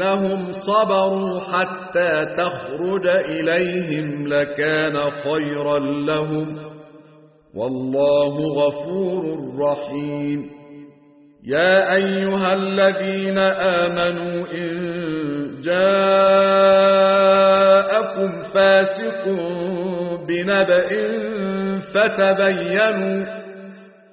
أنهم صبروا حتى تخرج إليهم لكان خيرا لهم والله غفور رحيم. يا أيها الذين آمنوا إن جاءكم فاسق بنبأ فتبينوا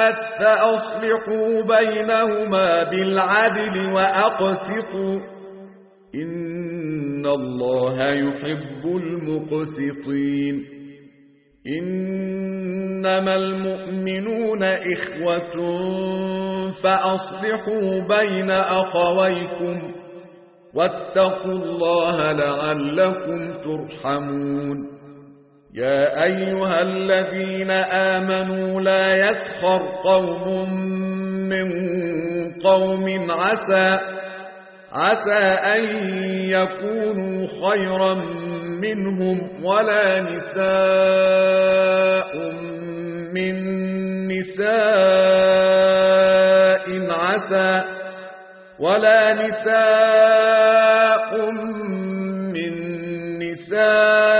فاءت فأصلحوا بينهما بالعدل وأقسطوا. إن الله يحب المقسطين. إنما المؤمنون إخوة فأصلحوا بين أخويكم واتقوا الله لعلكم ترحمون. يا أيها الذين آمنوا لا يسخر قوم من قوم عسى عسى أن يكونوا خيرا منهم ولا نساء من نساء عسى ولا نساء من نساء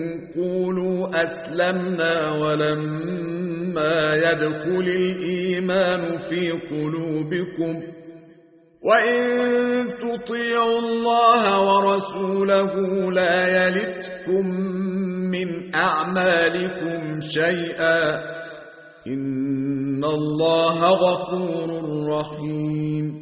قولوا أسلمنا ولما يدخل الإيمان في قلوبكم وإن تطيعوا الله ورسوله لا يلتكم من أعمالكم شيئا إن الله غفور رحيم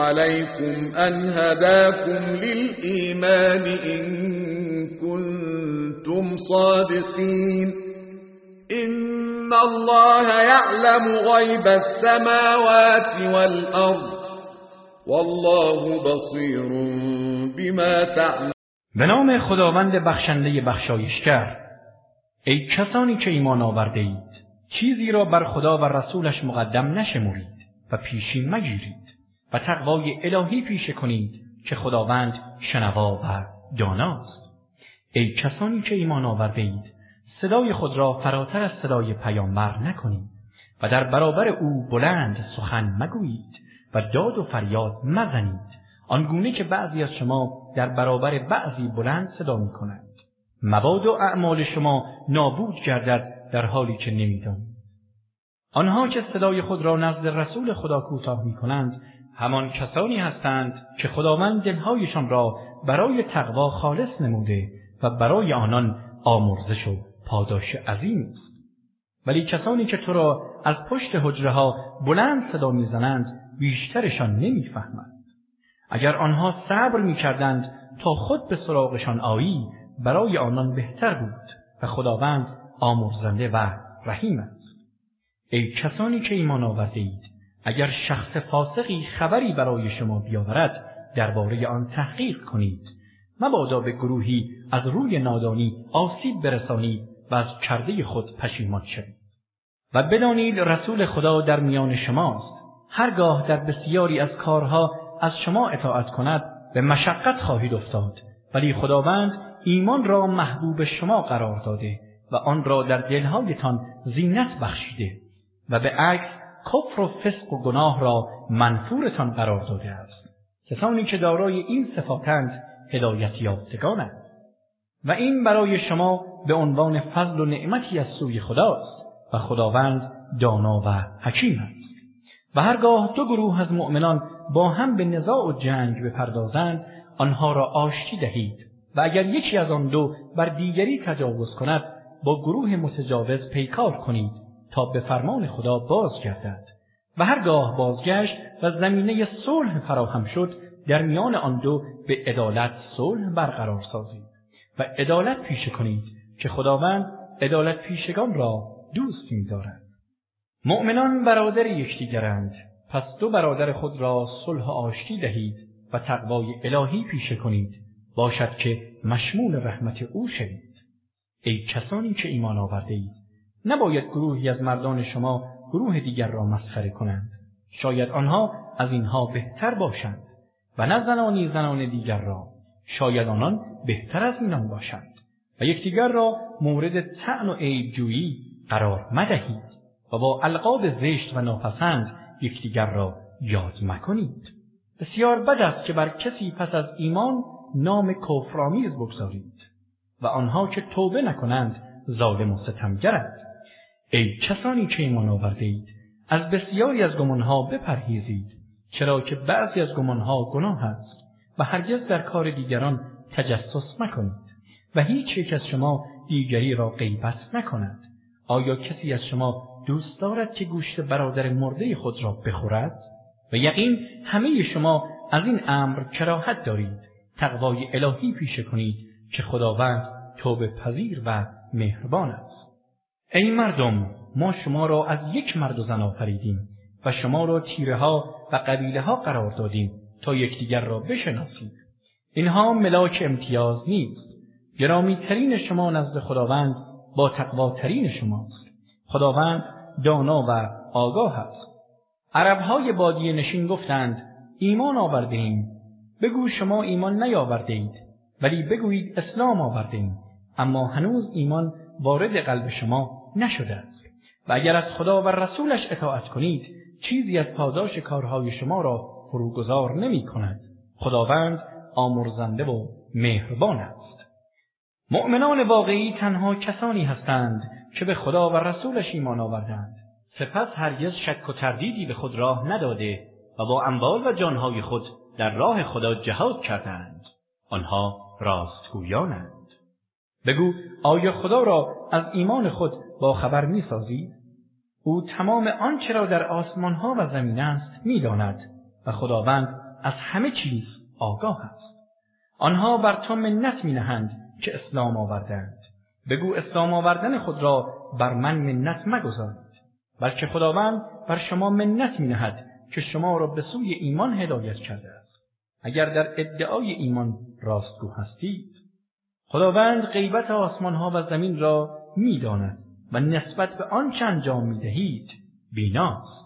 عليكم أن هداكم للإيمان إن كنتم صادقين. إن الله يعلم غيب السماوات والأرض. والله بصير بما تعمل به نام خداوند بخشنده بخشایشگر ای کسانی که ایمان آورده اید چیزی را بر خدا و رسولش مقدم نشمرید و پیشی مگیرید. و تقوای الهی پیشه کنید که خداوند شنوا و داناست ای کسانی که ایمان آورده اید صدای خود را فراتر از صدای پیامبر نکنید و در برابر او بلند سخن مگویید و داد و فریاد مزنید آنگونه که بعضی از شما در برابر بعضی بلند صدا می کنند. مبادا اعمال شما نابود گردد در حالی که نمی‌دانید. آنها که صدای خود را نزد رسول خدا کوتاه می کنند همان کسانی هستند که خداوند دلهایشان را برای تقوا خالص نموده و برای آنان آمرزش و پاداش عظیم است. ولی کسانی که تو را از پشت حجره ها بلند صدا می‌زنند بیشترشان نمی‌فهمند. اگر آنها صبر می‌کردند تا خود به سراغشان آیی برای آنان بهتر بود و خداوند آمرزنده و رحیم است. ای کسانی که ایمان آورده اید اگر شخص فاسقی خبری برای شما بیاورد درباره آن تحقیق کنید. مبادا به گروهی از روی نادانی آسیب برسانید و از کرده خود پشیمان شوید. و بدانید رسول خدا در میان شماست. هرگاه در بسیاری از کارها از شما اطاعت کند به مشقت خواهید افتاد. ولی خداوند ایمان را محبوب شما قرار داده و آن را در دلهایتان زینت بخشیده و به عکس کفر و فسق و گناه را منفورتان قرار داده است. کسانی که دارای این صفاتند هدایت یافتگانند و این برای شما به عنوان فضل و نعمتی از سوی خداست و خداوند دانا و حکیم است. و هرگاه دو گروه از مؤمنان با هم به نزاع و جنگ بپردازند آنها را آشتی دهید و اگر یکی از آن دو بر دیگری تجاوز کند با گروه متجاوز پیکار کنید. تا به فرمان خدا بازگردد. و هرگاه بازگشت و زمینه صلح فراهم شد در میان آن دو به عدالت صلح برقرار سازید. و عدالت پیشه کنید که خداوند عدالت پیشگان را دوست می‌دارد مؤمنان برادر یکدیگرند. پس دو برادر خود را صلح و آشتی دهید و تقوای الهی پیشه کنید. باشد که مشمول رحمت او شوید. ای کسانی که ایمان آورده اید نباید گروهی از مردان شما گروه دیگر را مسخره کنند. شاید آنها از اینها بهتر باشند و نه زنانی زنان دیگر را. شاید آنان بهتر از اینان باشند و یکدیگر را مورد طعن و عیبجویی قرار مدهید و با القاب زشت و ناپسند یکدیگر را یاد مکنید. بسیار بد است که بر کسی پس از ایمان نام کفرآمیز بگذارید و آنها که توبه نکنند ظالم و ستمگرند. ای کسانی که ایمان آورده اید از بسیاری از گمانها بپرهیزید چرا که بعضی از گمانها گناه است و هرگز در کار دیگران تجسس مکنید و هیچ یک از شما دیگری را غیبت نکند. آیا کسی از شما دوست دارد که گوشت برادر مرده خود را بخورد؟ به یقین همه شما از این امر کراهت دارید. تقوای الهی پیشه کنید که خداوند توبه پذیر و مهربان است. ای مردم ما شما را از یک مرد و زن آفریدیم و شما را تیره ها و قبیله ها قرار دادیم تا یکدیگر را بشناسید اینها ملاک امتیاز نیست. گرامی ترین شما نزد خداوند با تقواترین شماست. خداوند دانا و آگاه است. عربهای بادیه نشین گفتند ایمان آورده ایم بگو شما ایمان نیاورده اید ولی بگویید اسلام آورده ایم اما هنوز ایمان وارد قلب شما نشده است و اگر از خدا و رسولش اطاعت کنید چیزی از پاداش کارهای شما را فروگذار نمی کند. خداوند آمرزنده و مهربان است. مؤمنان واقعی تنها کسانی هستند که به خدا و رسولش ایمان آوردند. سپس هرگز شک و تردیدی به خود راه نداده و با اموال و جانهای خود در راه خدا جهاد کردند. آنها راستگویانند. بگو آیا خدا را از ایمان خود با خبر می سازید؟ او تمام آنچه را در آسمانها و زمین است می‌داند و خداوند از همه چیز آگاه است. آنها بر تو منت می نهند که اسلام آوردند. بگو اسلام آوردن خود را بر من منت مگذارید. بلکه خداوند بر شما منت می نهد که شما را به سوی ایمان هدایت کرده است. اگر در ادعای ایمان راستگو هستید خداوند غیب آسمانها و زمین را می‌داند و نسبت به آنچه انجام می‌دهید بیناست.